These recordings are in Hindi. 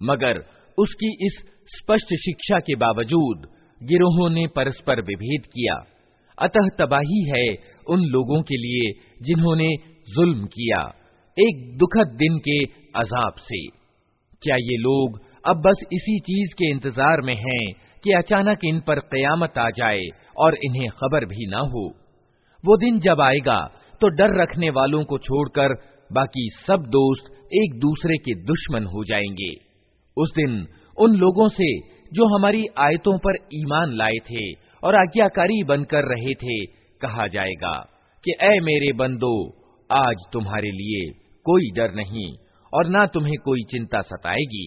मगर उसकी इस स्पष्ट शिक्षा के बावजूद गिरोहों ने परस्पर विभेद किया अतः तबाही है उन लोगों के लिए जिन्होंने जुल्म किया एक दुखद दिन के अजाब से। क्या ये लोग अब बस इसी चीज़ के इंतज़ार में हैं कि अचानक इन पर कयामत आ जाए और इन्हें खबर भी ना हो? वो दिन जब आएगा तो डर रखने वालों को छोड़कर बाकी सब दोस्त एक दूसरे के दुश्मन हो जाएँगे। उस दिन उन लोगों से जो हमारी आयतों पर ईमान लाए थे और आज्ञाकारी बनकर रहे थे कहा जाएगा कि ए मेरे बंदो आज तुम्हारे लिए कोई डर नहीं और ना तुम्हें कोई चिंता सताएगी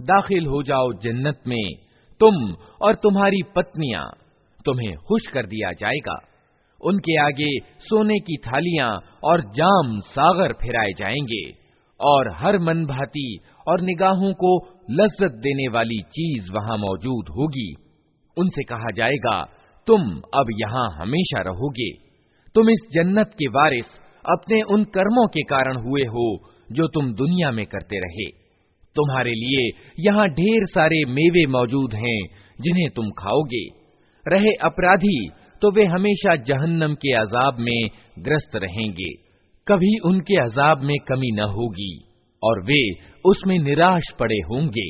दाखिल हो जाओ जन्नत में, तुम और तुम्हारी पत्नियाँ। तुम्हें खुश कर दिया जाएगा। उनके आगे सोने की थालियाँ और जाम सागर फिराए जाएँगे और हर मन भाती और निगाहों को लज्जत देने वाली चीज़ वहाँ मौजूद होगी। उनसे कहा जाएगा, तुम अब यहाँ हमेशा रहोगे। तुम इस जन्नत के वारिस अपने उन कर्मों के कारण हुए हो जो तुम दुनिया में करते रहे। तुम्हारे लिए यहाँ ढेर सारे मेवे मौजूद हैं जिन्हें तुम खाओगे रहे अपराधी तो वे हमेशा जहन्नम के अजाब में ग्रस्त रहेंगे कभी उनके अजाब में कमी न होगी और वे उसमें निराश पड़े होंगे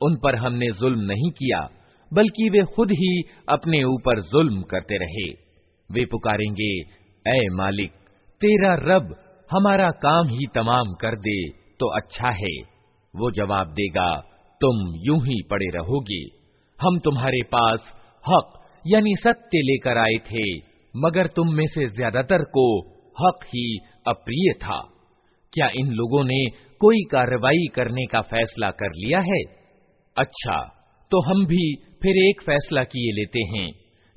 उन पर हमने जुल्म नहीं किया बल्कि वे खुद ही अपने ऊपर जुल्म करते रहे वे पुकारेंगे ऐ मालिक, तेरा रब हमारा काम ही तमाम कर दे तो अच्छा है। वो जवाब देगा, तुम यूँ ही पड़े रहोगे। हम तुम्हारे पास हक, यानी सत्य लेकर आए थे, मगर तुम में से ज़्यादातर को हक ही अप्रिय था। क्या इन लोगों ने कोई कार्रवाई करने का फैसला कर लिया है? अच्छा तो हम भी फिर एक फैसला किए लेते हैं।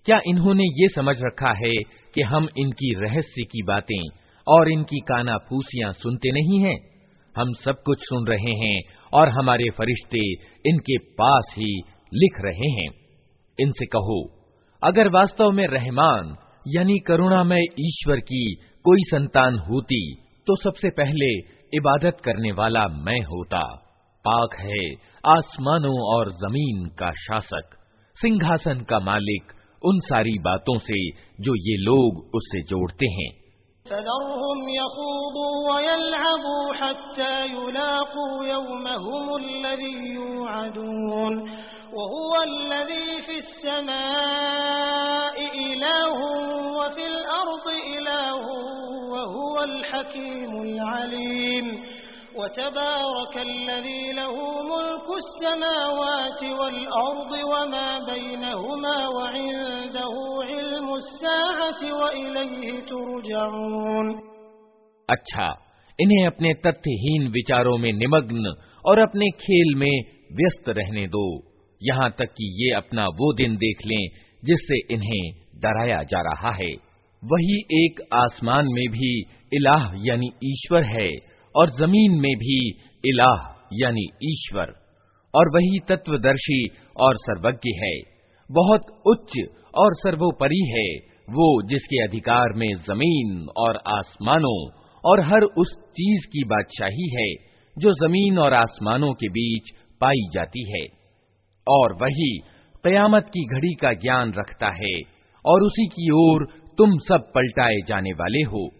क्या इन्होंने ये समझ रखा है कि हम इनकी रहस्य की बातें और इनकी काना फूसियाँ सुनते नहीं हैं। हम सब कुछ सुन रहे हैं और हमारे फरिश्ते इनके पास ही लिख रहे हैं। इनसे कहो, अगर वास्तव में रहमान, यानी करुणामय ईश्वर की कोई संतान होती तो सबसे पहले इबादत करने वाला मैं होता। पाक है आसमानों और ज़मीन का शासक, सिंहासन का मालिक उन सारी बातों से जो ये लोग उससे जोड़ते हैं अच्छा इन्हें अपने तथ्यहीन विचारों में निमग्न और अपने खेल में व्यस्त रहने दो। यहाँ तक कि ये अपना वो दिन देख लें जिससे इन्हें डराया जा रहा है। वही एक आसमान में भी इलाह यानी ईश्वर है और ज़मीन में भी इलाह यानी ईश्वर। और वही तत्वदर्शी और सर्वज्ञ है। बहुत उच्च और सर्वोपरि है वो जिसके अधिकार में ज़मीन और आसमानों और हर उस चीज़ की बादशाही है, जो ज़मीन और आसमानों के बीच पाई जाती है। और वही कयामत की घड़ी का ज्ञान रखता है और उसी की ओर तुम सब पलटाए जाने वाले हो।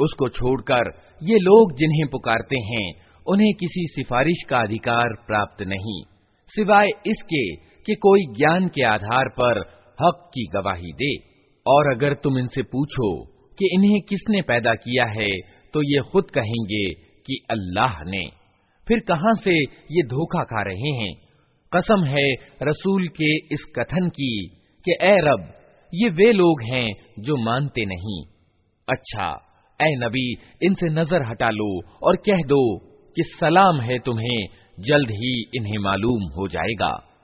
उसको छोड़कर ये लोग जिन्हें पुकारते हैं, उन्हें किसी सिफारिश का अधिकार प्राप्त नहीं, सिवाय इसके कि कोई ज्ञान के आधार पर हक की गवाही दे। और अगर तुम इनसे पूछो कि इन्हें किसने पैदा किया है तो ये खुद कहेंगे कि अल्लाह ने। फिर कहाँ से ये धोखा खा रहे हैं? कसम है रसूल के इस कथन की कि, ए रब, ये वे लोग हैं जो मानते नहीं। अच्छा ए नबी, इनसे नज़र हटा लो और कह दो कि सलाम है तुम्हें, जल्द ही इन्हें मालूम हो जाएगा।